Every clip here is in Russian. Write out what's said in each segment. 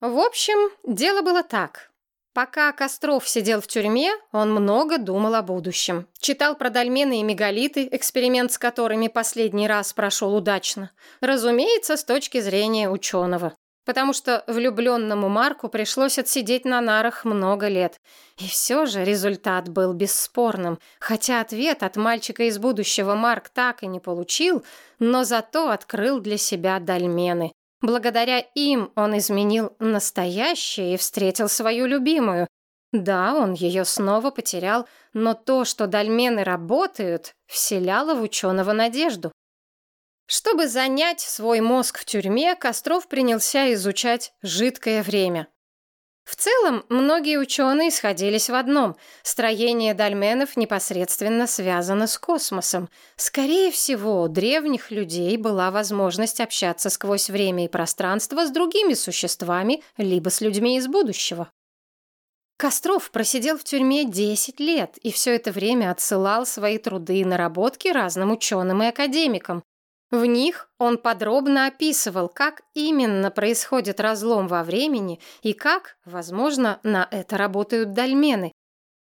В общем, дело было так. Пока Костров сидел в тюрьме, он много думал о будущем. Читал про дольмены и мегалиты, эксперимент с которыми последний раз прошел удачно. Разумеется, с точки зрения ученого. Потому что влюбленному Марку пришлось отсидеть на нарах много лет. И все же результат был бесспорным. Хотя ответ от мальчика из будущего Марк так и не получил, но зато открыл для себя дольмены. Благодаря им он изменил настоящее и встретил свою любимую. Да, он ее снова потерял, но то, что дольмены работают, вселяло в ученого надежду. Чтобы занять свой мозг в тюрьме, Костров принялся изучать жидкое время. В целом, многие ученые сходились в одном – строение дольменов непосредственно связано с космосом. Скорее всего, у древних людей была возможность общаться сквозь время и пространство с другими существами, либо с людьми из будущего. Костров просидел в тюрьме 10 лет и все это время отсылал свои труды и наработки разным ученым и академикам. В них он подробно описывал, как именно происходит разлом во времени и как, возможно, на это работают дольмены.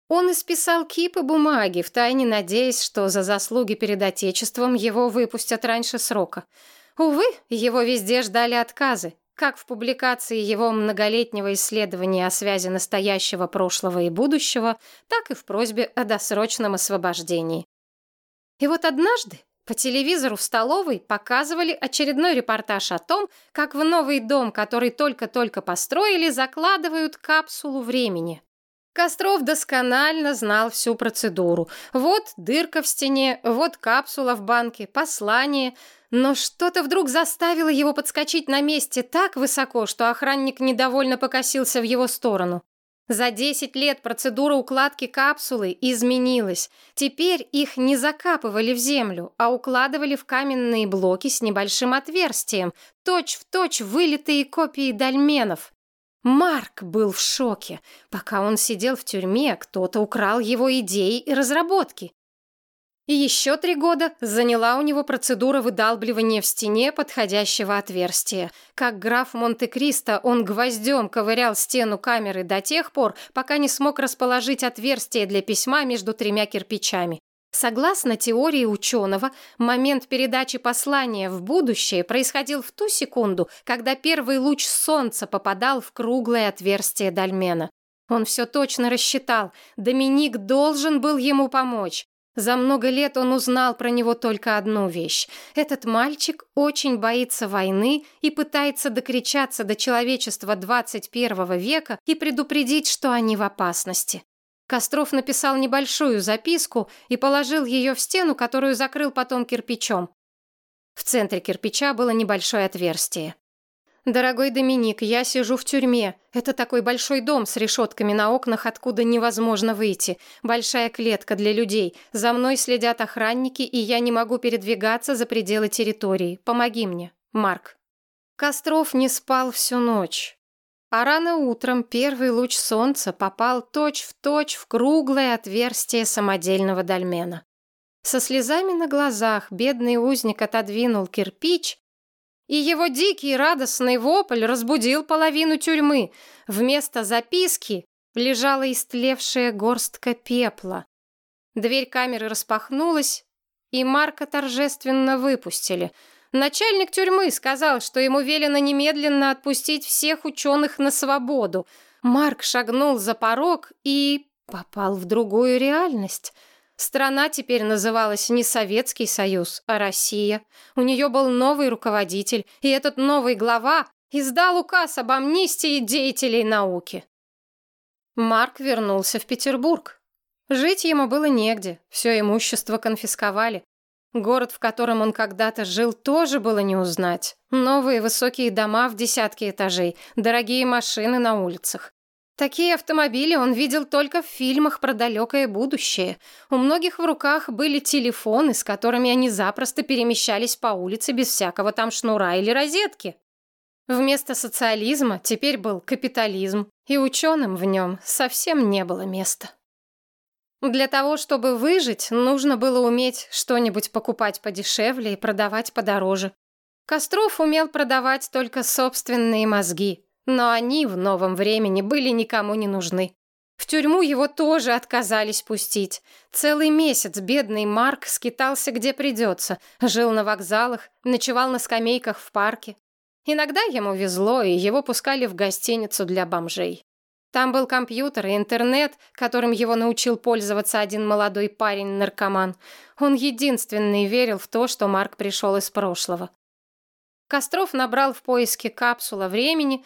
Он исписал кипы бумаги, втайне надеясь, что за заслуги перед Отечеством его выпустят раньше срока. Увы, его везде ждали отказы, как в публикации его многолетнего исследования о связи настоящего, прошлого и будущего, так и в просьбе о досрочном освобождении. И вот однажды по телевизору в столовой показывали очередной репортаж о том, как в новый дом, который только-только построили, закладывают капсулу времени. Костров досконально знал всю процедуру. Вот дырка в стене, вот капсула в банке, послание. Но что-то вдруг заставило его подскочить на месте так высоко, что охранник недовольно покосился в его сторону. За 10 лет процедура укладки капсулы изменилась. Теперь их не закапывали в землю, а укладывали в каменные блоки с небольшим отверстием, точь-в-точь точь вылитые копии дольменов. Марк был в шоке. Пока он сидел в тюрьме, кто-то украл его идеи и разработки. И еще три года заняла у него процедура выдалбливания в стене подходящего отверстия. Как граф Монте-Кристо, он гвоздем ковырял стену камеры до тех пор, пока не смог расположить отверстие для письма между тремя кирпичами. Согласно теории ученого, момент передачи послания в будущее происходил в ту секунду, когда первый луч солнца попадал в круглое отверстие дольмена. Он все точно рассчитал. Доминик должен был ему помочь. За много лет он узнал про него только одну вещь. Этот мальчик очень боится войны и пытается докричаться до человечества 21 века и предупредить, что они в опасности. Костров написал небольшую записку и положил ее в стену, которую закрыл потом кирпичом. В центре кирпича было небольшое отверстие. «Дорогой Доминик, я сижу в тюрьме. Это такой большой дом с решетками на окнах, откуда невозможно выйти. Большая клетка для людей. За мной следят охранники, и я не могу передвигаться за пределы территории. Помоги мне. Марк». Костров не спал всю ночь. А рано утром первый луч солнца попал точь-в-точь точь в круглое отверстие самодельного дольмена. Со слезами на глазах бедный узник отодвинул кирпич и его дикий радостный вопль разбудил половину тюрьмы. Вместо записки лежала истлевшая горстка пепла. Дверь камеры распахнулась, и Марка торжественно выпустили. Начальник тюрьмы сказал, что ему велено немедленно отпустить всех ученых на свободу. Марк шагнул за порог и попал в другую реальность — Страна теперь называлась не Советский Союз, а Россия. У нее был новый руководитель, и этот новый глава издал указ об амнистии деятелей науки. Марк вернулся в Петербург. Жить ему было негде, все имущество конфисковали. Город, в котором он когда-то жил, тоже было не узнать. Новые высокие дома в десятки этажей, дорогие машины на улицах. Такие автомобили он видел только в фильмах про далекое будущее. У многих в руках были телефоны, с которыми они запросто перемещались по улице без всякого там шнура или розетки. Вместо социализма теперь был капитализм, и ученым в нем совсем не было места. Для того, чтобы выжить, нужно было уметь что-нибудь покупать подешевле и продавать подороже. Костров умел продавать только собственные мозги. Но они в новом времени были никому не нужны. В тюрьму его тоже отказались пустить. Целый месяц бедный Марк скитался где придется, жил на вокзалах, ночевал на скамейках в парке. Иногда ему везло, и его пускали в гостиницу для бомжей. Там был компьютер и интернет, которым его научил пользоваться один молодой парень-наркоман. Он единственный верил в то, что Марк пришел из прошлого. Костров набрал в поиске капсула времени,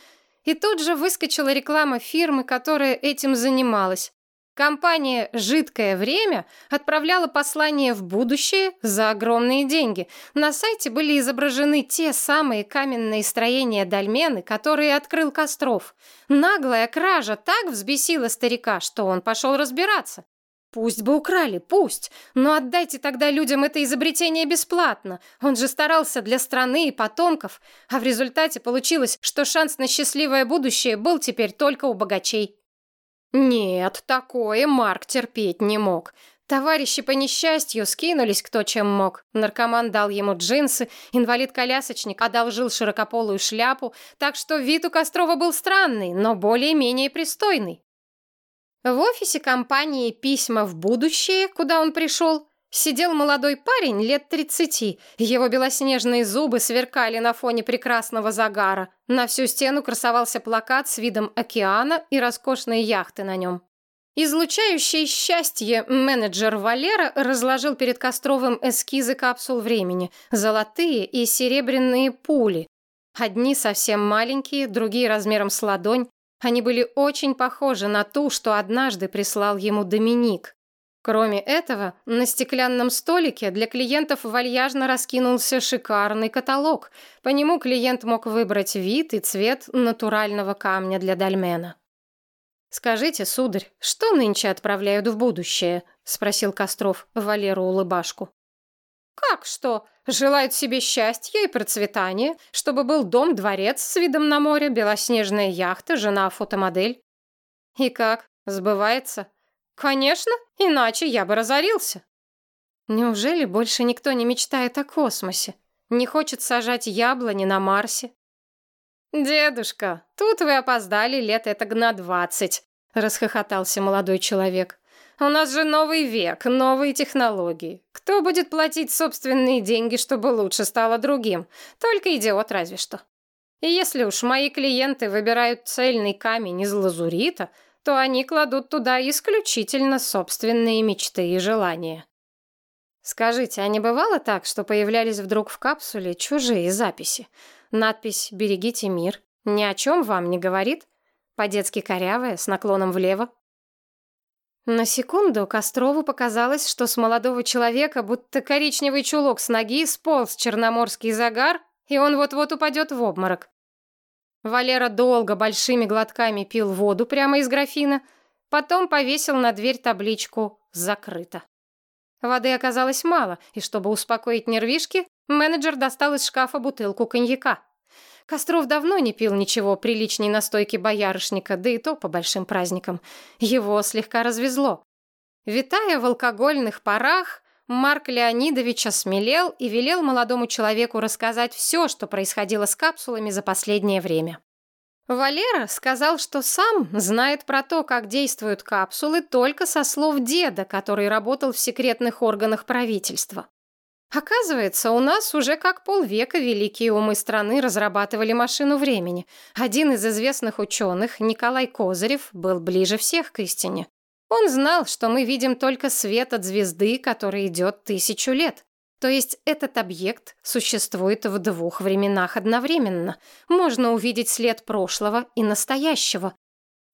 и тут же выскочила реклама фирмы, которая этим занималась. Компания «Жидкое время» отправляла послание в будущее за огромные деньги. На сайте были изображены те самые каменные строения Дальмены, которые открыл Костров. Наглая кража так взбесила старика, что он пошел разбираться. Пусть бы украли, пусть, но отдайте тогда людям это изобретение бесплатно. Он же старался для страны и потомков, а в результате получилось, что шанс на счастливое будущее был теперь только у богачей. Нет, такое Марк терпеть не мог. Товарищи по несчастью скинулись кто чем мог. Наркоман дал ему джинсы, инвалид-колясочник одолжил широкополую шляпу, так что вид у Кострова был странный, но более-менее пристойный. В офисе компании «Письма в будущее», куда он пришел, Сидел молодой парень лет тридцати. Его белоснежные зубы сверкали на фоне прекрасного загара. На всю стену красовался плакат с видом океана и роскошной яхты на нем. Излучающий счастье менеджер Валера разложил перед Костровым эскизы капсул времени, золотые и серебряные пули. Одни совсем маленькие, другие размером с ладонь. Они были очень похожи на ту, что однажды прислал ему Доминик. Кроме этого, на стеклянном столике для клиентов вальяжно раскинулся шикарный каталог. По нему клиент мог выбрать вид и цвет натурального камня для дольмена. «Скажите, сударь, что нынче отправляют в будущее?» — спросил Костров Валеру Улыбашку. «Как что? Желают себе счастья и процветания, чтобы был дом-дворец с видом на море, белоснежная яхта, жена-фотомодель». «И как? Сбывается?» Конечно, иначе я бы разорился. Неужели больше никто не мечтает о космосе? Не хочет сажать яблони на Марсе? Дедушка, тут вы опоздали лет это на двадцать, расхохотался молодой человек. У нас же новый век, новые технологии. Кто будет платить собственные деньги, чтобы лучше стало другим? Только идиот разве что. И если уж мои клиенты выбирают цельный камень из лазурита, то они кладут туда исключительно собственные мечты и желания. Скажите, а не бывало так, что появлялись вдруг в капсуле чужие записи? Надпись «Берегите мир» ни о чем вам не говорит? По-детски корявая, с наклоном влево? На секунду Кострову показалось, что с молодого человека будто коричневый чулок с ноги сполз черноморский загар, и он вот-вот упадет в обморок. Валера долго большими глотками пил воду прямо из графина, потом повесил на дверь табличку «Закрыто». Воды оказалось мало, и чтобы успокоить нервишки, менеджер достал из шкафа бутылку коньяка. Костров давно не пил ничего приличней настойки боярышника, да и то по большим праздникам. Его слегка развезло. Витая в алкогольных парах, Марк Леонидович осмелел и велел молодому человеку рассказать все, что происходило с капсулами за последнее время. Валера сказал, что сам знает про то, как действуют капсулы, только со слов деда, который работал в секретных органах правительства. Оказывается, у нас уже как полвека великие умы страны разрабатывали машину времени. Один из известных ученых, Николай Козырев, был ближе всех к истине. Он знал, что мы видим только свет от звезды, который идет тысячу лет. То есть этот объект существует в двух временах одновременно. Можно увидеть след прошлого и настоящего.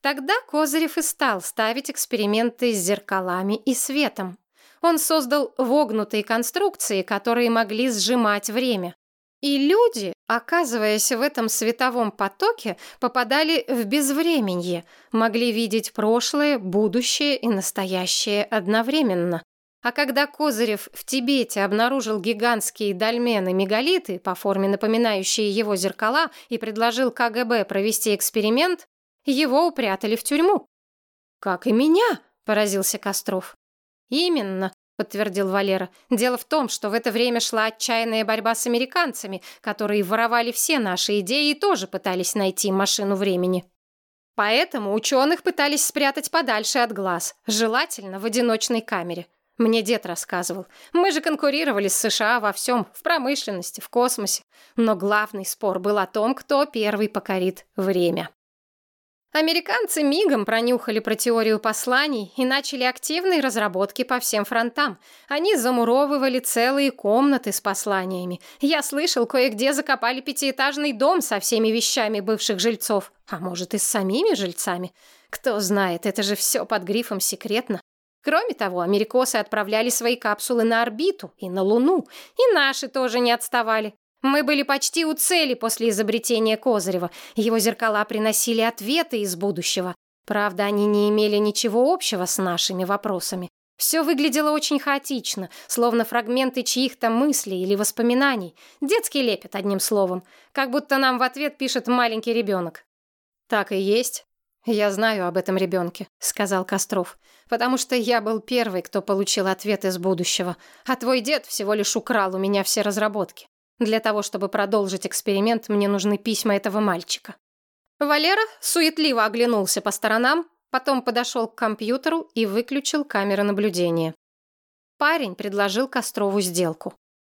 Тогда Козырев и стал ставить эксперименты с зеркалами и светом. Он создал вогнутые конструкции, которые могли сжимать время. И люди, оказываясь в этом световом потоке, попадали в безвременье, могли видеть прошлое, будущее и настоящее одновременно. А когда Козырев в Тибете обнаружил гигантские дольмены-мегалиты, по форме напоминающие его зеркала, и предложил КГБ провести эксперимент, его упрятали в тюрьму. «Как и меня», — поразился Костров. «Именно. — подтвердил Валера. «Дело в том, что в это время шла отчаянная борьба с американцами, которые воровали все наши идеи и тоже пытались найти машину времени. Поэтому ученых пытались спрятать подальше от глаз, желательно в одиночной камере. Мне дед рассказывал. Мы же конкурировали с США во всем, в промышленности, в космосе. Но главный спор был о том, кто первый покорит время. Американцы мигом пронюхали про теорию посланий и начали активные разработки по всем фронтам. Они замуровывали целые комнаты с посланиями. Я слышал, кое-где закопали пятиэтажный дом со всеми вещами бывших жильцов. А может, и с самими жильцами? Кто знает, это же все под грифом «секретно». Кроме того, америкосы отправляли свои капсулы на орбиту и на Луну. И наши тоже не отставали. Мы были почти у цели после изобретения Козырева. Его зеркала приносили ответы из будущего. Правда, они не имели ничего общего с нашими вопросами. Все выглядело очень хаотично, словно фрагменты чьих-то мыслей или воспоминаний. Детский лепет, одним словом. Как будто нам в ответ пишет маленький ребенок. «Так и есть. Я знаю об этом ребенке», — сказал Костров. «Потому что я был первый, кто получил ответ из будущего. А твой дед всего лишь украл у меня все разработки. Для того, чтобы продолжить эксперимент, мне нужны письма этого мальчика. Валера суетливо оглянулся по сторонам, потом подошел к компьютеру и выключил камеры наблюдения. Парень предложил Кострову сделку.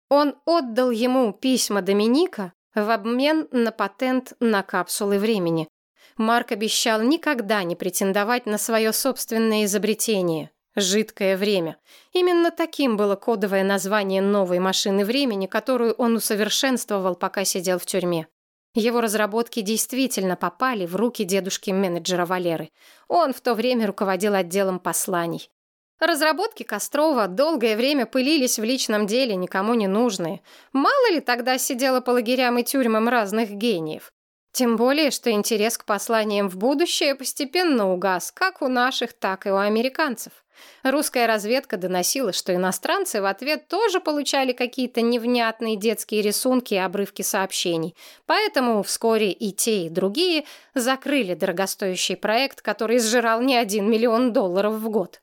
Он отдал ему письма Доминика в обмен на патент на капсулы времени. Марк обещал никогда не претендовать на свое собственное изобретение, «Жидкое время». Именно таким было кодовое название новой машины времени, которую он усовершенствовал, пока сидел в тюрьме. Его разработки действительно попали в руки дедушки-менеджера Валеры. Он в то время руководил отделом посланий. Разработки Кострова долгое время пылились в личном деле, никому не нужные. Мало ли тогда сидело по лагерям и тюрьмам разных гениев. Тем более, что интерес к посланиям в будущее постепенно угас, как у наших, так и у американцев. Русская разведка доносила, что иностранцы в ответ тоже получали какие-то невнятные детские рисунки и обрывки сообщений. Поэтому вскоре и те, и другие закрыли дорогостоящий проект, который сжирал не один миллион долларов в год.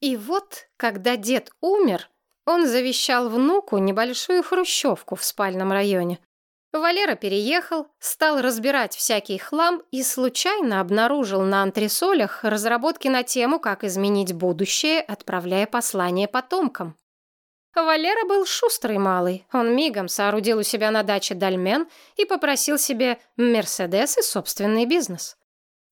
И вот, когда дед умер, он завещал внуку небольшую хрущевку в спальном районе. Валера переехал, стал разбирать всякий хлам и случайно обнаружил на антресолях разработки на тему, как изменить будущее, отправляя послание потомкам. Валера был шустрый малый. Он мигом соорудил у себя на даче дольмен и попросил себе «Мерседес» и собственный бизнес.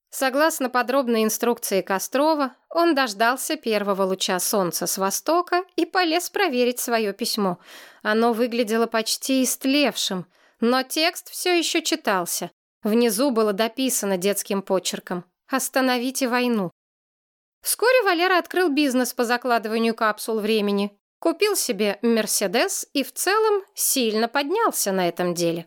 Согласно подробной инструкции Кострова, он дождался первого луча солнца с востока и полез проверить свое письмо. Оно выглядело почти истлевшим — но текст все еще читался. Внизу было дописано детским почерком «Остановите войну». Вскоре Валера открыл бизнес по закладыванию капсул времени, купил себе «Мерседес» и в целом сильно поднялся на этом деле.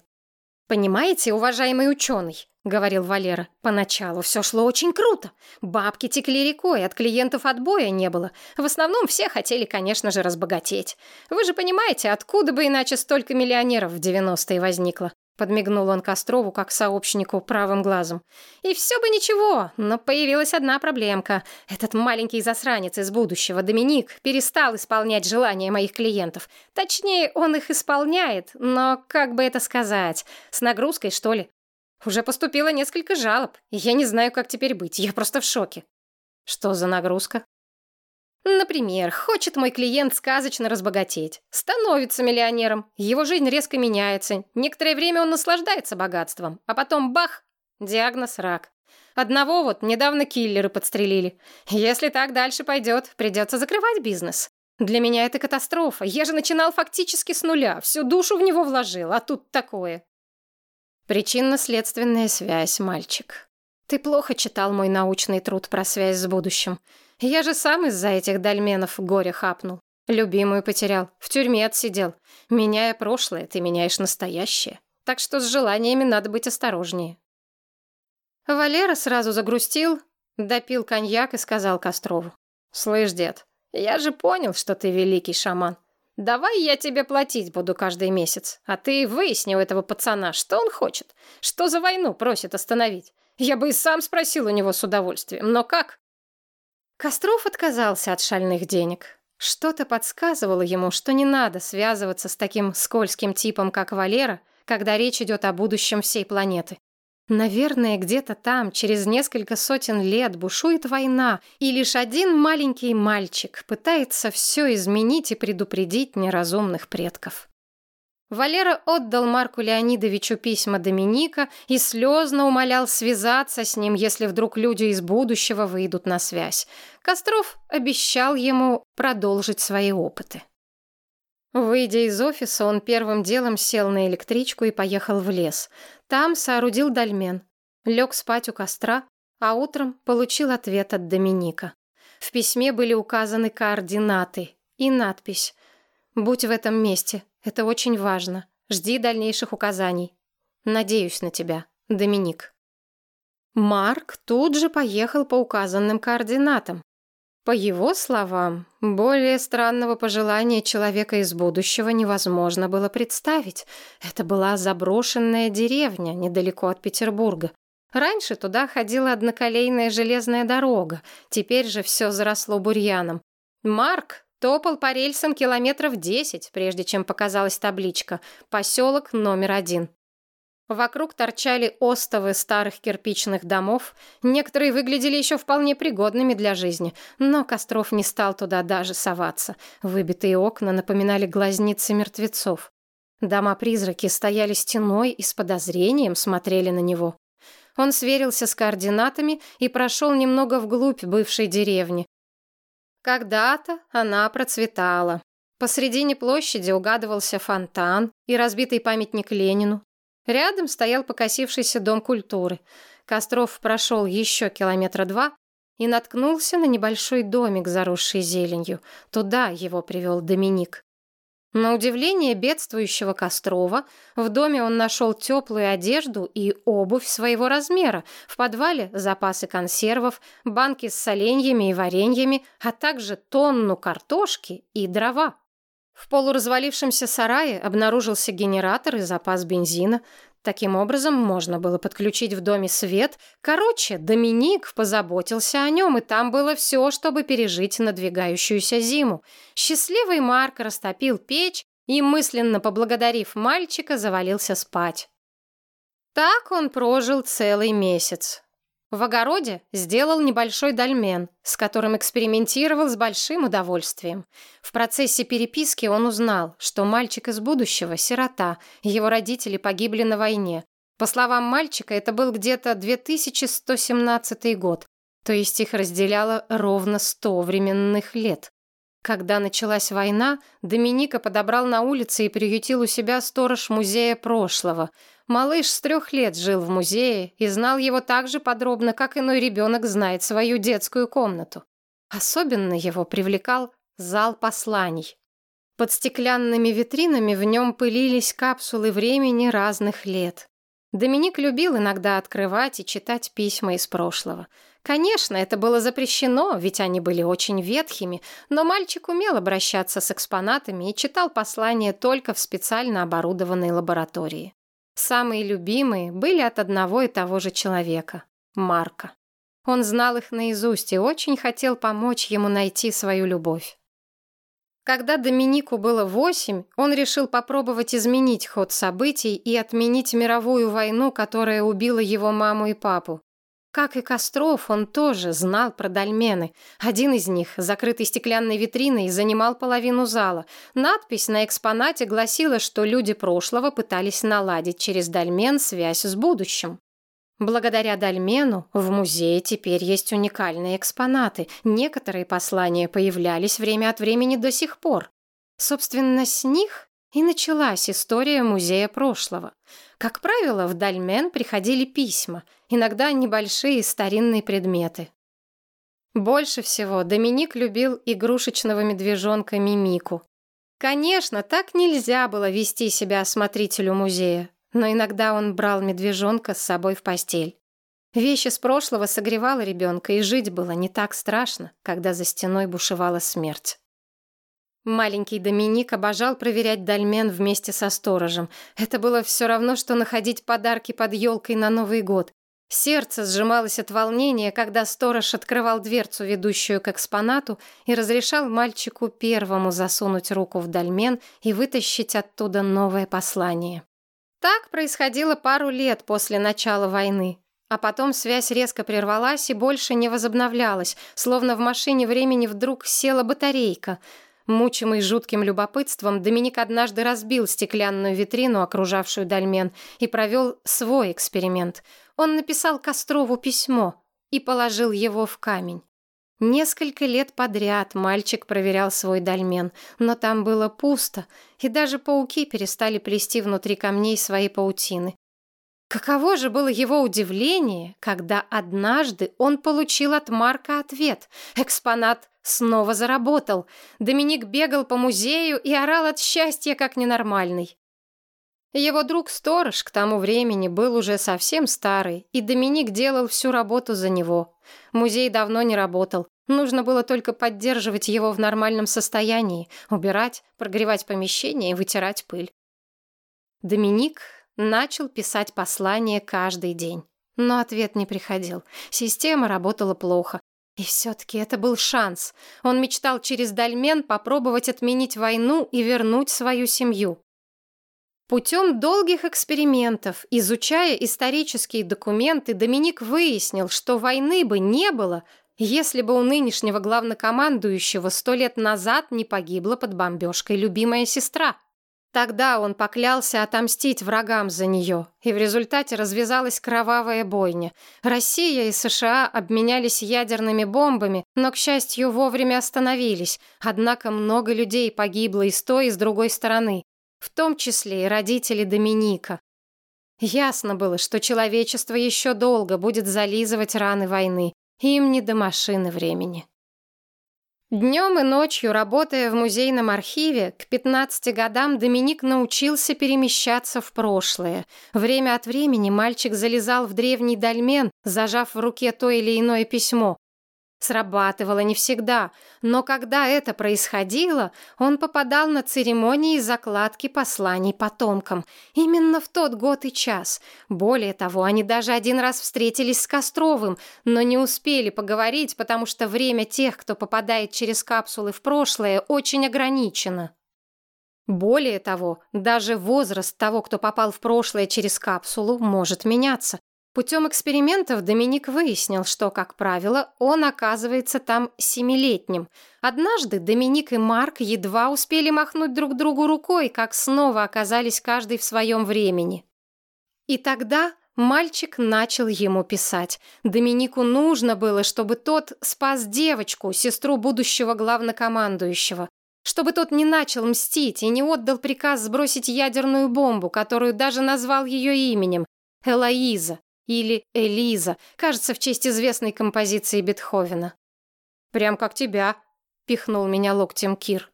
«Понимаете, уважаемый ученый», — говорил Валера, — «поначалу все шло очень круто. Бабки текли рекой, от клиентов отбоя не было. В основном все хотели, конечно же, разбогатеть. Вы же понимаете, откуда бы иначе столько миллионеров в 90-е возникло. Подмигнул он Кострову, как сообщнику, правым глазом. И все бы ничего, но появилась одна проблемка. Этот маленький засранец из будущего, Доминик, перестал исполнять желания моих клиентов. Точнее, он их исполняет, но, как бы это сказать, с нагрузкой, что ли? Уже поступило несколько жалоб, и я не знаю, как теперь быть, я просто в шоке. Что за нагрузка? Например, хочет мой клиент сказочно разбогатеть, становится миллионером, его жизнь резко меняется, некоторое время он наслаждается богатством, а потом бах, диагноз рак. Одного вот недавно киллеры подстрелили. Если так дальше пойдет, придется закрывать бизнес. Для меня это катастрофа. Я же начинал фактически с нуля, всю душу в него вложил, а тут такое. Причинно-следственная связь, мальчик. Ты плохо читал мой научный труд про связь с будущим. Я же сам из-за этих дольменов горе хапнул. Любимую потерял, в тюрьме отсидел. Меняя прошлое, ты меняешь настоящее. Так что с желаниями надо быть осторожнее. Валера сразу загрустил, допил коньяк и сказал Кострову. «Слышь, дед, я же понял, что ты великий шаман. Давай я тебе платить буду каждый месяц, а ты выясни у этого пацана, что он хочет, что за войну просит остановить. Я бы и сам спросил у него с удовольствием, но как? Костров отказался от шальных денег. Что-то подсказывало ему, что не надо связываться с таким скользким типом, как Валера, когда речь идет о будущем всей планеты. Наверное, где-то там, через несколько сотен лет, бушует война, и лишь один маленький мальчик пытается все изменить и предупредить неразумных предков. Валера отдал Марку Леонидовичу письма Доминика и слезно умолял связаться с ним, если вдруг люди из будущего выйдут на связь. Костров обещал ему продолжить свои опыты. Выйдя из офиса, он первым делом сел на электричку и поехал в лес. Там соорудил дольмен, лег спать у костра, а утром получил ответ от Доминика. В письме были указаны координаты и надпись «Будь в этом месте, это очень важно. Жди дальнейших указаний. Надеюсь на тебя, Доминик. Марк тут же поехал по указанным координатам. По его словам, более странного пожелания человека из будущего невозможно было представить. Это была заброшенная деревня недалеко от Петербурга. Раньше туда ходила одноколейная железная дорога, теперь же все заросло бурьяном. Марк Топал по рельсам километров десять, прежде чем показалась табличка «Поселок номер один». Вокруг торчали остовы старых кирпичных домов, некоторые выглядели еще вполне пригодными для жизни, но Костров не стал туда даже соваться. Выбитые окна напоминали глазницы мертвецов. Дома-призраки стояли стеной и с подозрением смотрели на него. Он сверился с координатами и прошел немного вглубь бывшей деревни, когда-то она процветала. Посредине площади угадывался фонтан и разбитый памятник Ленину. Рядом стоял покосившийся дом культуры. Костров прошел еще километра два и наткнулся на небольшой домик, заросший зеленью. Туда его привел Доминик. На удивление бедствующего Кострова, в доме он нашел теплую одежду и обувь своего размера, в подвале запасы консервов, банки с соленьями и вареньями, а также тонну картошки и дрова. В полуразвалившемся сарае обнаружился генератор и запас бензина. Таким образом, можно было подключить в доме свет. Короче, Доминик позаботился о нем, и там было все, чтобы пережить надвигающуюся зиму. Счастливый Марк растопил печь и, мысленно поблагодарив мальчика, завалился спать. Так он прожил целый месяц. В огороде сделал небольшой дольмен, с которым экспериментировал с большим удовольствием. В процессе переписки он узнал, что мальчик из будущего – сирота, его родители погибли на войне. По словам мальчика, это был где-то 2117 год, то есть их разделяло ровно 100 временных лет. Когда началась война, Доминика подобрал на улице и приютил у себя сторож музея прошлого – Малыш с трех лет жил в музее и знал его так же подробно, как иной ребенок знает свою детскую комнату. Особенно его привлекал зал посланий. Под стеклянными витринами в нем пылились капсулы времени разных лет. Доминик любил иногда открывать и читать письма из прошлого. Конечно, это было запрещено, ведь они были очень ветхими, но мальчик умел обращаться с экспонатами и читал послания только в специально оборудованной лаборатории. Самые любимые были от одного и того же человека — Марка. Он знал их наизусть и очень хотел помочь ему найти свою любовь. Когда Доминику было восемь, он решил попробовать изменить ход событий и отменить мировую войну, которая убила его маму и папу. Как и Костров, он тоже знал про дольмены. Один из них, закрытый стеклянной витриной, занимал половину зала. Надпись на экспонате гласила, что люди прошлого пытались наладить через дольмен связь с будущим. Благодаря дольмену в музее теперь есть уникальные экспонаты. Некоторые послания появлялись время от времени до сих пор. Собственно, с них и началась история музея прошлого. Как правило, в Дальмен приходили письма, иногда небольшие старинные предметы. Больше всего Доминик любил игрушечного медвежонка Мимику. Конечно, так нельзя было вести себя осмотрителю музея, но иногда он брал медвежонка с собой в постель. Вещи с прошлого согревала ребенка, и жить было не так страшно, когда за стеной бушевала смерть. Маленький Доминик обожал проверять дольмен вместе со сторожем. Это было все равно, что находить подарки под елкой на Новый год. Сердце сжималось от волнения, когда сторож открывал дверцу, ведущую к экспонату, и разрешал мальчику первому засунуть руку в дольмен и вытащить оттуда новое послание. Так происходило пару лет после начала войны. А потом связь резко прервалась и больше не возобновлялась, словно в машине времени вдруг села батарейка. Мучимый жутким любопытством, Доминик однажды разбил стеклянную витрину, окружавшую дольмен, и провел свой эксперимент. Он написал Кострову письмо и положил его в камень. Несколько лет подряд мальчик проверял свой дольмен, но там было пусто, и даже пауки перестали плести внутри камней свои паутины. Каково же было его удивление, когда однажды он получил от Марка ответ. Экспонат снова заработал. Доминик бегал по музею и орал от счастья, как ненормальный. Его друг-сторож к тому времени был уже совсем старый, и Доминик делал всю работу за него. Музей давно не работал. Нужно было только поддерживать его в нормальном состоянии, убирать, прогревать помещение и вытирать пыль. Доминик Начал писать послания каждый день. Но ответ не приходил. Система работала плохо. И все-таки это был шанс. Он мечтал через Дальмен попробовать отменить войну и вернуть свою семью. Путем долгих экспериментов, изучая исторические документы, Доминик выяснил, что войны бы не было, если бы у нынешнего главнокомандующего сто лет назад не погибла под бомбежкой любимая сестра. Тогда он поклялся отомстить врагам за нее, и в результате развязалась кровавая бойня. Россия и США обменялись ядерными бомбами, но, к счастью, вовремя остановились. Однако много людей погибло и с той, и с другой стороны, в том числе и родители Доминика. Ясно было, что человечество еще долго будет зализывать раны войны. Им не до машины времени. Днем и ночью, работая в музейном архиве, к 15 годам Доминик научился перемещаться в прошлое. Время от времени мальчик залезал в древний дольмен, зажав в руке то или иное письмо. Срабатывало не всегда, но когда это происходило, он попадал на церемонии закладки посланий потомкам. Именно в тот год и час. Более того, они даже один раз встретились с Костровым, но не успели поговорить, потому что время тех, кто попадает через капсулы в прошлое, очень ограничено. Более того, даже возраст того, кто попал в прошлое через капсулу, может меняться. Путем экспериментов Доминик выяснил, что, как правило, он оказывается там семилетним. Однажды Доминик и Марк едва успели махнуть друг другу рукой, как снова оказались каждый в своем времени. И тогда мальчик начал ему писать. Доминику нужно было, чтобы тот спас девочку, сестру будущего главнокомандующего. Чтобы тот не начал мстить и не отдал приказ сбросить ядерную бомбу, которую даже назвал ее именем — Элоиза или Элиза, кажется, в честь известной композиции Бетховена. «Прям как тебя», — пихнул меня локтем Кир.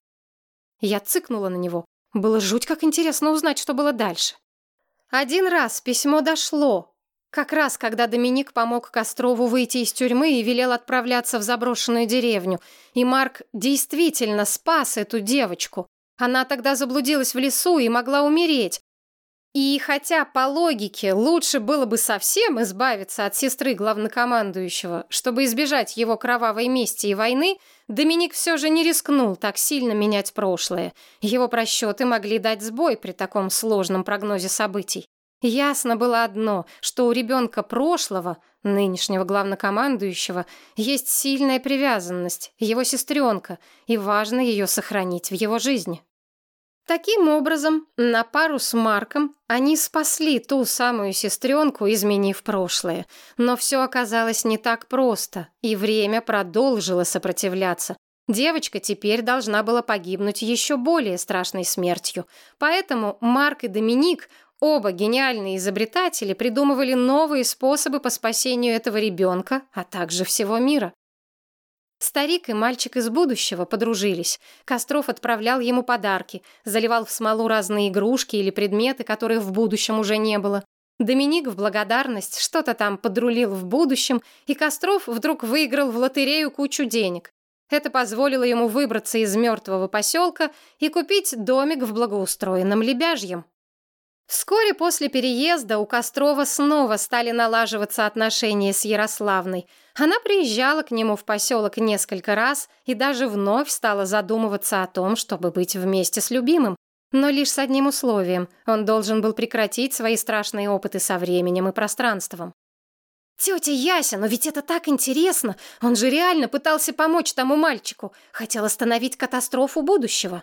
Я цыкнула на него. Было жуть как интересно узнать, что было дальше. Один раз письмо дошло, как раз когда Доминик помог Кострову выйти из тюрьмы и велел отправляться в заброшенную деревню. И Марк действительно спас эту девочку. Она тогда заблудилась в лесу и могла умереть, и хотя по логике лучше было бы совсем избавиться от сестры главнокомандующего, чтобы избежать его кровавой мести и войны, Доминик все же не рискнул так сильно менять прошлое. Его просчеты могли дать сбой при таком сложном прогнозе событий. Ясно было одно, что у ребенка прошлого, нынешнего главнокомандующего, есть сильная привязанность, его сестренка, и важно ее сохранить в его жизни. Таким образом, на пару с Марком они спасли ту самую сестренку, изменив прошлое. Но все оказалось не так просто, и время продолжило сопротивляться. Девочка теперь должна была погибнуть еще более страшной смертью. Поэтому Марк и Доминик, оба гениальные изобретатели, придумывали новые способы по спасению этого ребенка, а также всего мира. Старик и мальчик из будущего подружились. Костров отправлял ему подарки, заливал в смолу разные игрушки или предметы, которых в будущем уже не было. Доминик в благодарность что-то там подрулил в будущем, и Костров вдруг выиграл в лотерею кучу денег. Это позволило ему выбраться из мертвого поселка и купить домик в благоустроенном Лебяжьем. Вскоре после переезда у Кострова снова стали налаживаться отношения с Ярославной. Она приезжала к нему в поселок несколько раз и даже вновь стала задумываться о том, чтобы быть вместе с любимым. Но лишь с одним условием – он должен был прекратить свои страшные опыты со временем и пространством. «Тетя Яся, но ведь это так интересно! Он же реально пытался помочь тому мальчику, хотел остановить катастрофу будущего!»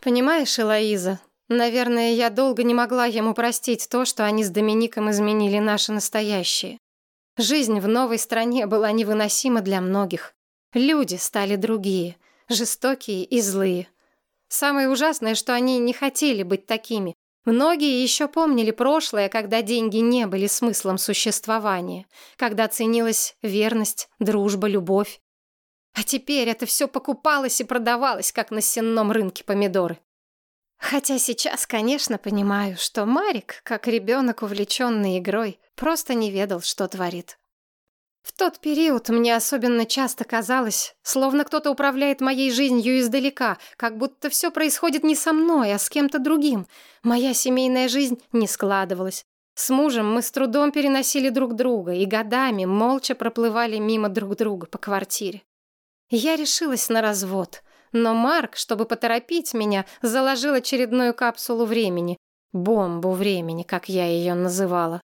«Понимаешь, Элоиза, Наверное, я долго не могла ему простить то, что они с Домиником изменили наше настоящее. Жизнь в новой стране была невыносима для многих. Люди стали другие, жестокие и злые. Самое ужасное, что они не хотели быть такими. Многие еще помнили прошлое, когда деньги не были смыслом существования, когда ценилась верность, дружба, любовь. А теперь это все покупалось и продавалось, как на сенном рынке помидоры. Хотя сейчас, конечно, понимаю, что Марик, как ребенок, увлеченный игрой, просто не ведал, что творит. В тот период мне особенно часто казалось, словно кто-то управляет моей жизнью издалека, как будто все происходит не со мной, а с кем-то другим. Моя семейная жизнь не складывалась. С мужем мы с трудом переносили друг друга и годами молча проплывали мимо друг друга по квартире. Я решилась на развод — но Марк, чтобы поторопить меня, заложил очередную капсулу времени. Бомбу времени, как я ее называла.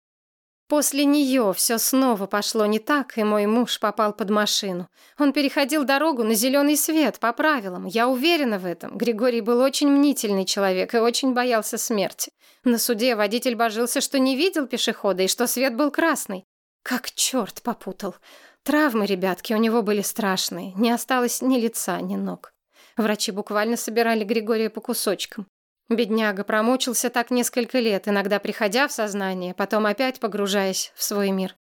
После нее все снова пошло не так, и мой муж попал под машину. Он переходил дорогу на зеленый свет, по правилам. Я уверена в этом. Григорий был очень мнительный человек и очень боялся смерти. На суде водитель божился, что не видел пешехода и что свет был красный. Как черт попутал. Травмы, ребятки, у него были страшные. Не осталось ни лица, ни ног. Врачи буквально собирали Григория по кусочкам. Бедняга промучился так несколько лет, иногда приходя в сознание, потом опять погружаясь в свой мир.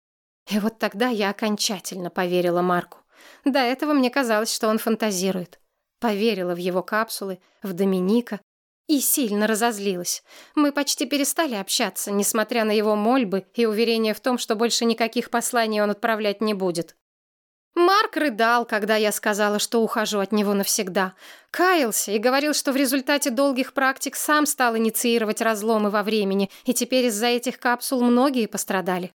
И вот тогда я окончательно поверила Марку. До этого мне казалось, что он фантазирует. Поверила в его капсулы, в Доминика и сильно разозлилась. Мы почти перестали общаться, несмотря на его мольбы и уверения в том, что больше никаких посланий он отправлять не будет. Марк рыдал, когда я сказала, что ухожу от него навсегда. Каялся и говорил, что в результате долгих практик сам стал инициировать разломы во времени, и теперь из-за этих капсул многие пострадали.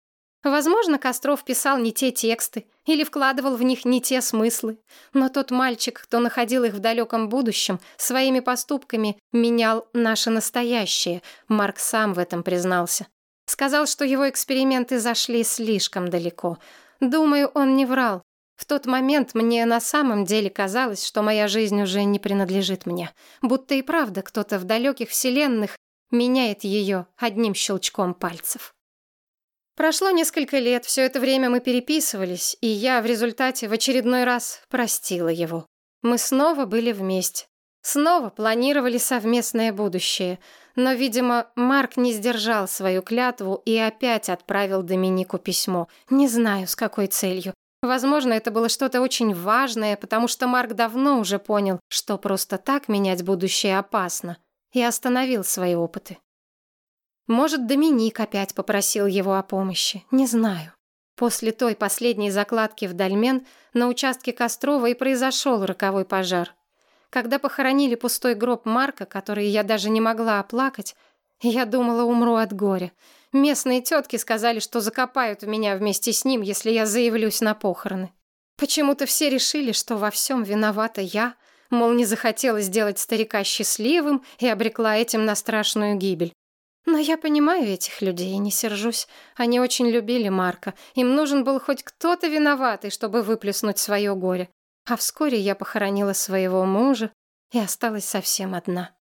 Возможно, Костров писал не те тексты или вкладывал в них не те смыслы, но тот мальчик, кто находил их в далеком будущем, своими поступками менял наше настоящее. Марк сам в этом признался. Сказал, что его эксперименты зашли слишком далеко. Думаю, он не врал. В тот момент мне на самом деле казалось, что моя жизнь уже не принадлежит мне. Будто и правда кто-то в далеких вселенных меняет ее одним щелчком пальцев. Прошло несколько лет, все это время мы переписывались, и я в результате в очередной раз простила его. Мы снова были вместе. Снова планировали совместное будущее. Но, видимо, Марк не сдержал свою клятву и опять отправил Доминику письмо. Не знаю, с какой целью. Возможно, это было что-то очень важное, потому что Марк давно уже понял, что просто так менять будущее опасно, и остановил свои опыты. Может, Доминик опять попросил его о помощи, не знаю. После той последней закладки в Дальмен на участке Кострова и произошел роковой пожар. Когда похоронили пустой гроб Марка, который я даже не могла оплакать, я думала, умру от горя. Местные тетки сказали, что закопают меня вместе с ним, если я заявлюсь на похороны. Почему-то все решили, что во всем виновата я, мол, не захотела сделать старика счастливым и обрекла этим на страшную гибель. Но я понимаю этих людей и не сержусь. Они очень любили Марка. Им нужен был хоть кто-то виноватый, чтобы выплеснуть свое горе. А вскоре я похоронила своего мужа и осталась совсем одна.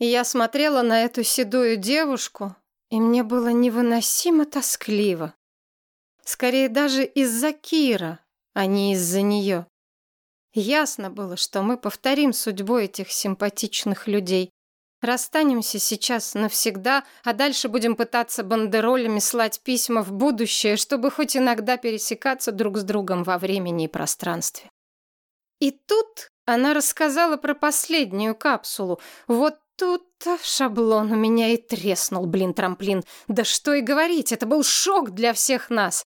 Я смотрела на эту седую девушку, и мне было невыносимо тоскливо. Скорее даже из-за Кира, а не из-за нее. Ясно было, что мы повторим судьбу этих симпатичных людей. Расстанемся сейчас навсегда, а дальше будем пытаться бандеролями слать письма в будущее, чтобы хоть иногда пересекаться друг с другом во времени и пространстве. И тут она рассказала про последнюю капсулу. Вот Тут-то шаблон у меня и треснул, блин, трамплин. Да что и говорить, это был шок для всех нас.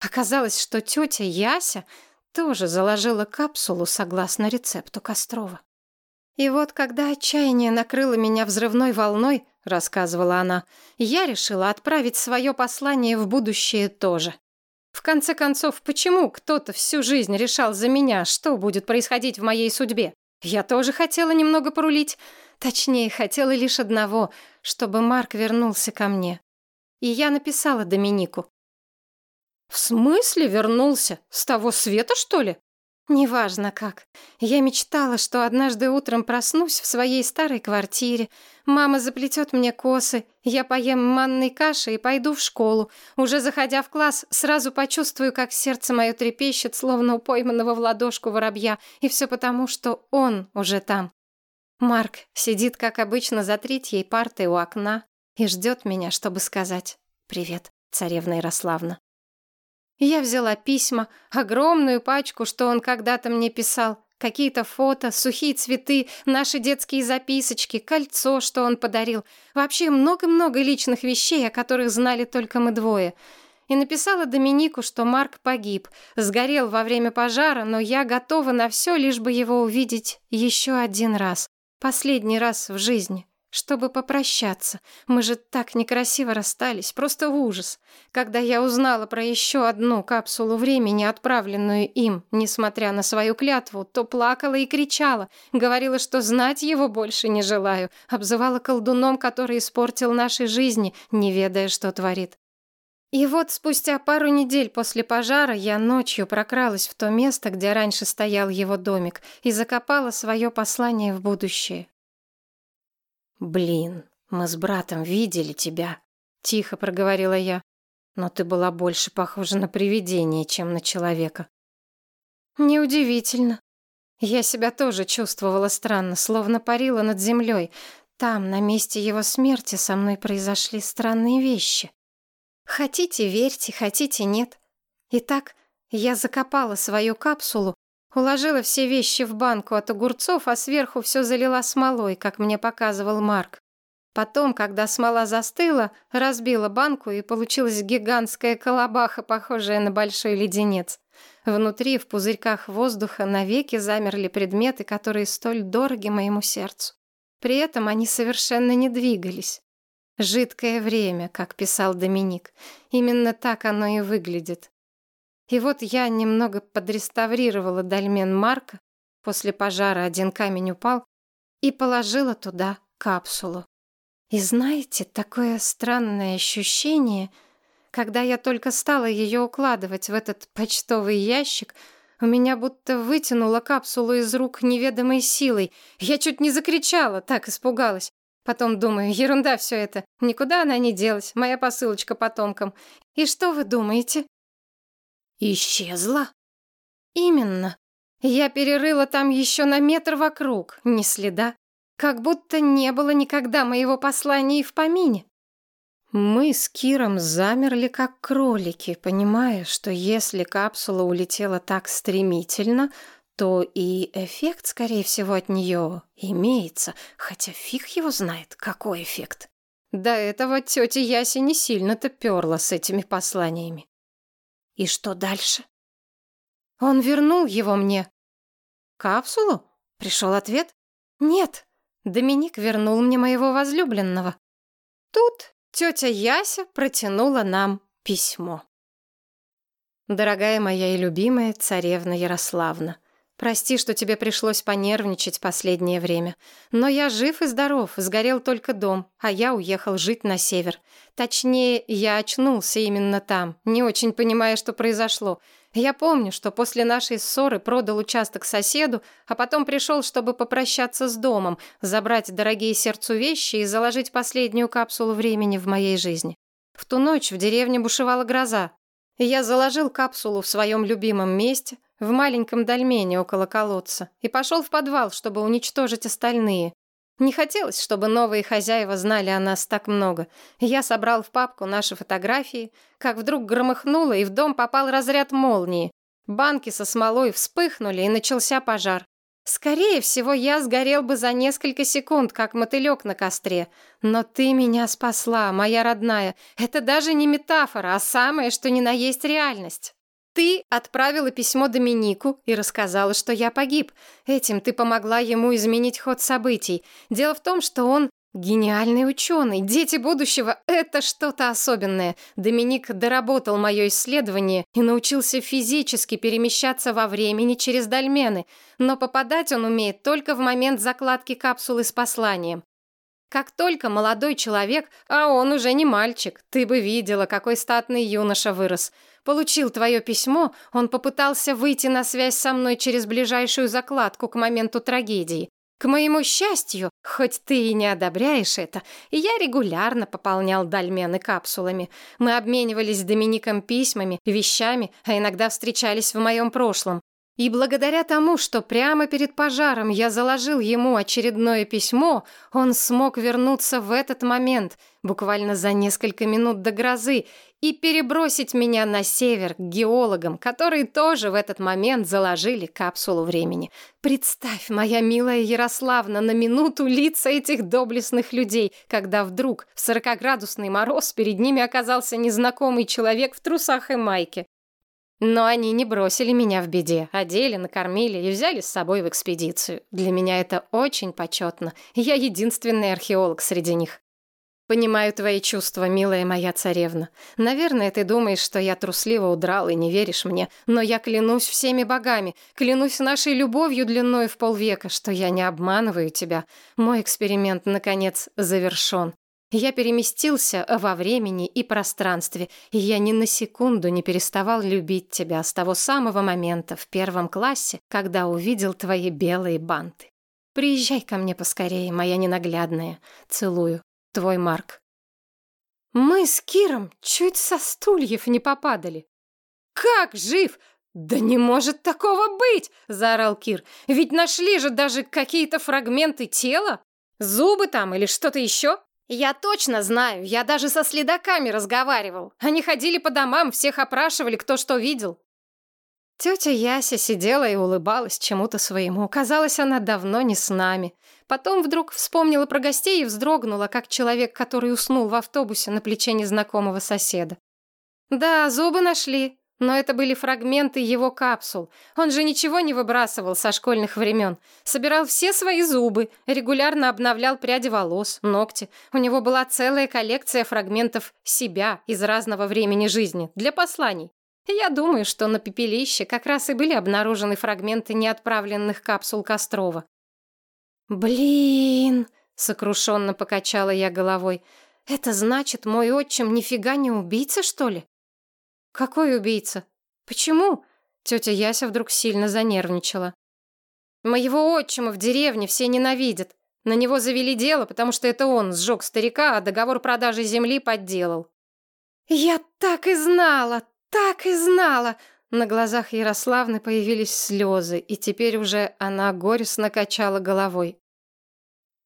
Оказалось, что тетя Яся тоже заложила капсулу согласно рецепту Кострова. И вот когда отчаяние накрыло меня взрывной волной, — рассказывала она, — «я решила отправить свое послание в будущее тоже. В конце концов, почему кто-то всю жизнь решал за меня, что будет происходить в моей судьбе? Я тоже хотела немного порулить. Точнее, хотела лишь одного, чтобы Марк вернулся ко мне. И я написала Доминику. «В смысле вернулся? С того света, что ли?» Неважно как. Я мечтала, что однажды утром проснусь в своей старой квартире. Мама заплетет мне косы, я поем манной каши и пойду в школу. Уже заходя в класс, сразу почувствую, как сердце мое трепещет, словно у пойманного в ладошку воробья. И все потому, что он уже там. Марк сидит, как обычно, за третьей партой у окна и ждет меня, чтобы сказать «Привет, царевна Ярославна». Я взяла письма, огромную пачку, что он когда-то мне писал, какие-то фото, сухие цветы, наши детские записочки, кольцо, что он подарил. Вообще много-много личных вещей, о которых знали только мы двое. И написала Доминику, что Марк погиб, сгорел во время пожара, но я готова на все, лишь бы его увидеть еще один раз. Последний раз в жизни чтобы попрощаться. Мы же так некрасиво расстались, просто ужас. Когда я узнала про еще одну капсулу времени, отправленную им, несмотря на свою клятву, то плакала и кричала, говорила, что знать его больше не желаю, обзывала колдуном, который испортил наши жизни, не ведая, что творит. И вот спустя пару недель после пожара я ночью прокралась в то место, где раньше стоял его домик, и закопала свое послание в будущее. «Блин, мы с братом видели тебя», — тихо проговорила я. «Но ты была больше похожа на привидение, чем на человека». «Неудивительно. Я себя тоже чувствовала странно, словно парила над землей. Там, на месте его смерти, со мной произошли странные вещи. Хотите, верьте, хотите, нет. Итак, я закопала свою капсулу, Уложила все вещи в банку от огурцов, а сверху все залила смолой, как мне показывал Марк. Потом, когда смола застыла, разбила банку, и получилась гигантская колобаха, похожая на большой леденец. Внутри, в пузырьках воздуха, навеки замерли предметы, которые столь дороги моему сердцу. При этом они совершенно не двигались. «Жидкое время», как писал Доминик. Именно так оно и выглядит. И вот я немного подреставрировала дольмен Марка, после пожара один камень упал, и положила туда капсулу. И знаете, такое странное ощущение, когда я только стала ее укладывать в этот почтовый ящик, у меня будто вытянула капсулу из рук неведомой силой. Я чуть не закричала, так испугалась. Потом думаю, ерунда все это. Никуда она не делась, моя посылочка потомкам. И что вы думаете? Исчезла? Именно. Я перерыла там еще на метр вокруг, ни следа. Как будто не было никогда моего послания и в помине. Мы с Киром замерли, как кролики, понимая, что если капсула улетела так стремительно, то и эффект, скорее всего, от нее имеется, хотя фиг его знает, какой эффект. До этого тетя Яси не сильно-то перла с этими посланиями. И что дальше? Он вернул его мне. Капсулу? Пришел ответ? Нет. Доминик вернул мне моего возлюбленного. Тут тетя Яся протянула нам письмо. Дорогая моя и любимая царевна Ярославна, Прости, что тебе пришлось понервничать последнее время. Но я жив и здоров, сгорел только дом, а я уехал жить на север. Точнее, я очнулся именно там, не очень понимая, что произошло. Я помню, что после нашей ссоры продал участок соседу, а потом пришел, чтобы попрощаться с домом, забрать дорогие сердцу вещи и заложить последнюю капсулу времени в моей жизни. В ту ночь в деревне бушевала гроза. Я заложил капсулу в своем любимом месте, в маленьком дольмене около колодца, и пошел в подвал, чтобы уничтожить остальные. Не хотелось, чтобы новые хозяева знали о нас так много. Я собрал в папку наши фотографии, как вдруг громыхнуло, и в дом попал разряд молнии. Банки со смолой вспыхнули, и начался пожар. Скорее всего, я сгорел бы за несколько секунд, как мотылек на костре. Но ты меня спасла, моя родная. Это даже не метафора, а самое, что ни на есть реальность. Ты отправила письмо Доминику и рассказала, что я погиб. Этим ты помогла ему изменить ход событий. Дело в том, что он Гениальный ученый, дети будущего — это что-то особенное. Доминик доработал мое исследование и научился физически перемещаться во времени через дольмены, но попадать он умеет только в момент закладки капсулы с посланием. Как только молодой человек, а он уже не мальчик, ты бы видела, какой статный юноша вырос, получил твое письмо, он попытался выйти на связь со мной через ближайшую закладку к моменту трагедии. К моему счастью, хоть ты и не одобряешь это, я регулярно пополнял дольмены капсулами. Мы обменивались с Домиником письмами, вещами, а иногда встречались в моем прошлом. И благодаря тому, что прямо перед пожаром я заложил ему очередное письмо, он смог вернуться в этот момент, буквально за несколько минут до грозы, и перебросить меня на север к геологам, которые тоже в этот момент заложили капсулу времени. Представь, моя милая Ярославна, на минуту лица этих доблестных людей, когда вдруг в сорокоградусный мороз перед ними оказался незнакомый человек в трусах и майке. Но они не бросили меня в беде, одели, накормили и взяли с собой в экспедицию. Для меня это очень почетно. Я единственный археолог среди них. Понимаю твои чувства, милая моя царевна. Наверное, ты думаешь, что я трусливо удрал и не веришь мне, но я клянусь всеми богами, клянусь нашей любовью длиной в полвека, что я не обманываю тебя. Мой эксперимент, наконец, завершен. Я переместился во времени и пространстве, и я ни на секунду не переставал любить тебя с того самого момента в первом классе, когда увидел твои белые банты. Приезжай ко мне поскорее, моя ненаглядная. Целую. Твой Марк. Мы с Киром чуть со стульев не попадали. Как жив? Да не может такого быть, заорал Кир. Ведь нашли же даже какие-то фрагменты тела. Зубы там или что-то еще? «Я точно знаю, я даже со следаками разговаривал. Они ходили по домам, всех опрашивали, кто что видел». Тетя Яся сидела и улыбалась чему-то своему. Казалось, она давно не с нами. Потом вдруг вспомнила про гостей и вздрогнула, как человек, который уснул в автобусе на плече незнакомого соседа. «Да, зубы нашли. Но это были фрагменты его капсул. Он же ничего не выбрасывал со школьных времен. Собирал все свои зубы, регулярно обновлял пряди волос, ногти. У него была целая коллекция фрагментов себя из разного времени жизни для посланий. Я думаю, что на пепелище как раз и были обнаружены фрагменты неотправленных капсул Кострова. «Блин!» — сокрушенно покачала я головой. «Это значит, мой отчим нифига не убийца, что ли?» «Какой убийца? Почему?» Тетя Яся вдруг сильно занервничала. «Моего отчима в деревне все ненавидят. На него завели дело, потому что это он сжег старика, а договор продажи земли подделал». «Я так и знала, так и знала!» На глазах Ярославны появились слезы, и теперь уже она горестно качала головой.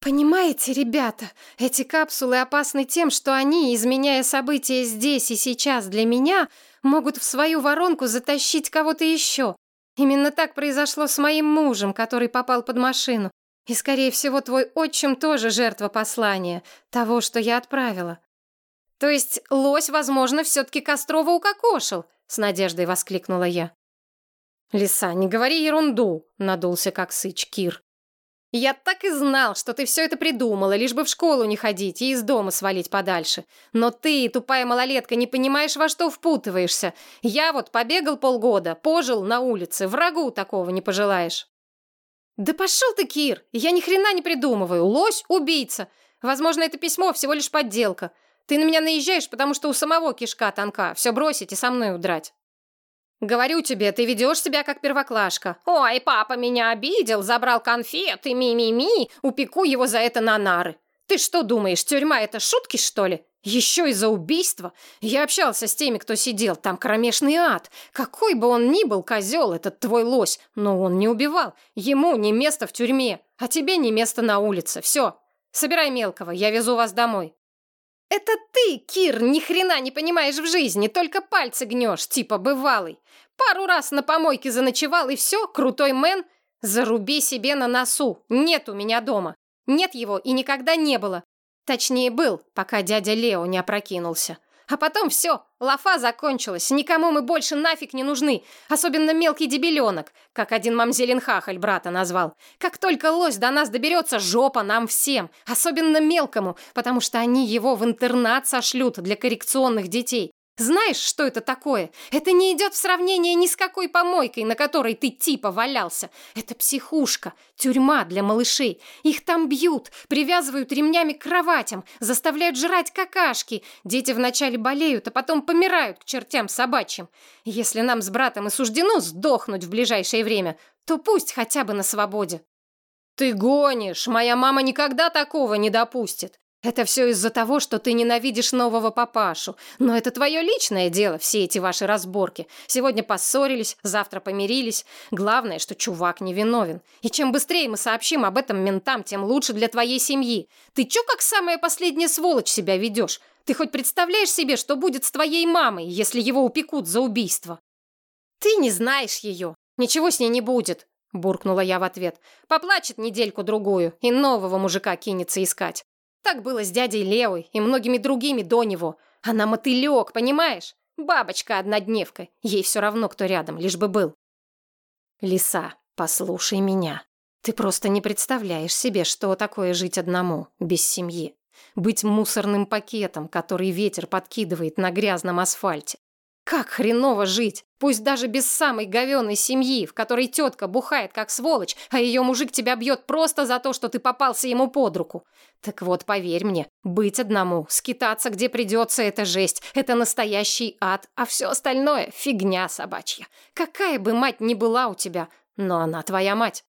Понимаете, ребята, эти капсулы опасны тем, что они, изменяя события здесь и сейчас для меня, могут в свою воронку затащить кого-то еще. Именно так произошло с моим мужем, который попал под машину. И, скорее всего, твой отчим тоже жертва послания, того, что я отправила. То есть лось, возможно, все-таки Кострова укокошил, с надеждой воскликнула я. Лиса, не говори ерунду, надулся как сыч Кир. «Я так и знал, что ты все это придумала, лишь бы в школу не ходить и из дома свалить подальше. Но ты, тупая малолетка, не понимаешь, во что впутываешься. Я вот побегал полгода, пожил на улице, врагу такого не пожелаешь». «Да пошел ты, Кир! Я ни хрена не придумываю. Лось — убийца. Возможно, это письмо всего лишь подделка. Ты на меня наезжаешь, потому что у самого кишка тонка. Все бросить и со мной удрать». Говорю тебе, ты ведешь себя как первоклашка. Ой, папа меня обидел, забрал конфеты, ми-ми-ми, упеку его за это на нары. Ты что думаешь, тюрьма это шутки, что ли? Еще из-за убийства? Я общался с теми, кто сидел, там кромешный ад. Какой бы он ни был козел, этот твой лось, но он не убивал. Ему не место в тюрьме, а тебе не место на улице. Все, собирай мелкого, я везу вас домой. «Это ты, Кир, ни хрена не понимаешь в жизни, только пальцы гнешь, типа бывалый. Пару раз на помойке заночевал, и все, крутой мэн. Заруби себе на носу, нет у меня дома. Нет его и никогда не было. Точнее, был, пока дядя Лео не опрокинулся. А потом все, лафа закончилась, никому мы больше нафиг не нужны, особенно мелкий дебеленок, как один мамзелин хахаль брата назвал. Как только лось до нас доберется, жопа нам всем, особенно мелкому, потому что они его в интернат сошлют для коррекционных детей. Знаешь, что это такое? Это не идет в сравнение ни с какой помойкой, на которой ты типа валялся. Это психушка, тюрьма для малышей. Их там бьют, привязывают ремнями к кроватям, заставляют жрать какашки. Дети вначале болеют, а потом помирают к чертям собачьим. Если нам с братом и суждено сдохнуть в ближайшее время, то пусть хотя бы на свободе. Ты гонишь, моя мама никогда такого не допустит. Это все из-за того, что ты ненавидишь нового папашу. Но это твое личное дело, все эти ваши разборки. Сегодня поссорились, завтра помирились. Главное, что чувак невиновен. И чем быстрее мы сообщим об этом ментам, тем лучше для твоей семьи. Ты чё как самая последняя сволочь себя ведешь? Ты хоть представляешь себе, что будет с твоей мамой, если его упекут за убийство? Ты не знаешь ее. Ничего с ней не будет, буркнула я в ответ. Поплачет недельку-другую и нового мужика кинется искать. Так было с дядей Левой и многими другими до него. Она мотылек, понимаешь? Бабочка-однодневка. Ей все равно, кто рядом, лишь бы был. Лиса, послушай меня. Ты просто не представляешь себе, что такое жить одному, без семьи. Быть мусорным пакетом, который ветер подкидывает на грязном асфальте. Как хреново жить, пусть даже без самой говёной семьи, в которой тетка бухает как сволочь, а ее мужик тебя бьет просто за то, что ты попался ему под руку. Так вот, поверь мне, быть одному, скитаться где придется, это жесть, это настоящий ад, а все остальное — фигня собачья. Какая бы мать ни была у тебя, но она твоя мать.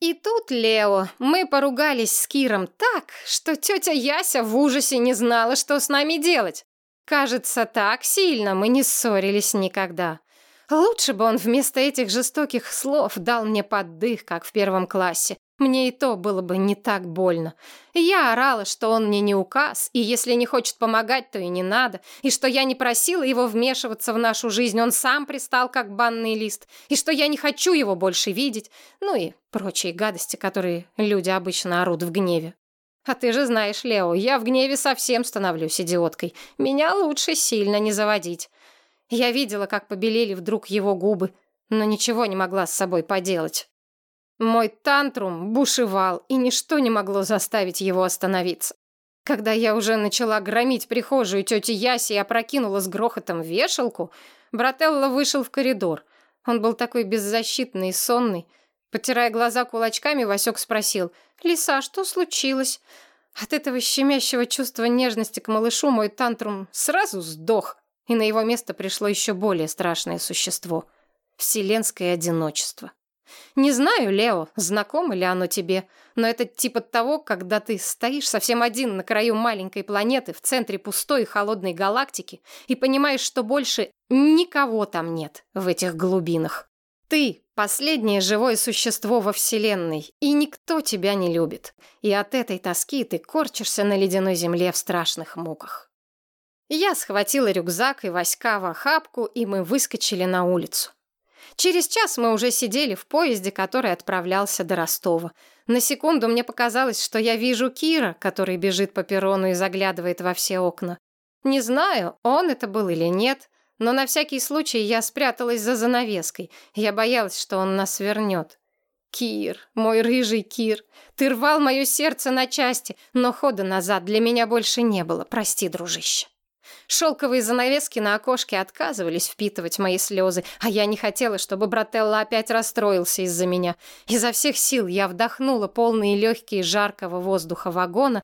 И тут, Лео, мы поругались с Киром так, что тетя Яся в ужасе не знала, что с нами делать. Кажется, так сильно мы не ссорились никогда. Лучше бы он вместо этих жестоких слов дал мне поддых, как в первом классе. Мне и то было бы не так больно. Я орала, что он мне не указ, и если не хочет помогать, то и не надо, и что я не просила его вмешиваться в нашу жизнь, он сам пристал, как банный лист, и что я не хочу его больше видеть, ну и прочие гадости, которые люди обычно орут в гневе. А ты же знаешь, Лео, я в гневе совсем становлюсь идиоткой. Меня лучше сильно не заводить. Я видела, как побелели вдруг его губы, но ничего не могла с собой поделать. Мой тантрум бушевал, и ничто не могло заставить его остановиться. Когда я уже начала громить прихожую тети Яси и опрокинула с грохотом вешалку, брателло вышел в коридор. Он был такой беззащитный и сонный, Потирая глаза кулачками, Васек спросил, «Лиса, что случилось?» От этого щемящего чувства нежности к малышу мой тантрум сразу сдох, и на его место пришло еще более страшное существо — вселенское одиночество. Не знаю, Лео, знакомо ли оно тебе, но это типа того, когда ты стоишь совсем один на краю маленькой планеты в центре пустой и холодной галактики и понимаешь, что больше никого там нет в этих глубинах. Ты — последнее живое существо во Вселенной, и никто тебя не любит. И от этой тоски ты корчишься на ледяной земле в страшных муках. Я схватила рюкзак и Васька в охапку, и мы выскочили на улицу. Через час мы уже сидели в поезде, который отправлялся до Ростова. На секунду мне показалось, что я вижу Кира, который бежит по перрону и заглядывает во все окна. Не знаю, он это был или нет, но на всякий случай я спряталась за занавеской. Я боялась, что он нас вернет. Кир, мой рыжий Кир, ты рвал мое сердце на части, но хода назад для меня больше не было, прости, дружище. Шелковые занавески на окошке отказывались впитывать мои слезы, а я не хотела, чтобы брателло опять расстроился из-за меня. Изо всех сил я вдохнула полные легкие жаркого воздуха вагона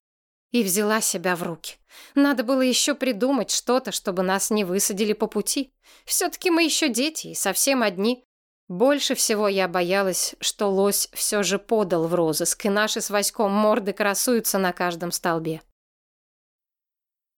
и взяла себя в руки. Надо было еще придумать что-то, чтобы нас не высадили по пути. Все-таки мы еще дети и совсем одни. Больше всего я боялась, что лось все же подал в розыск, и наши с Васьком морды красуются на каждом столбе.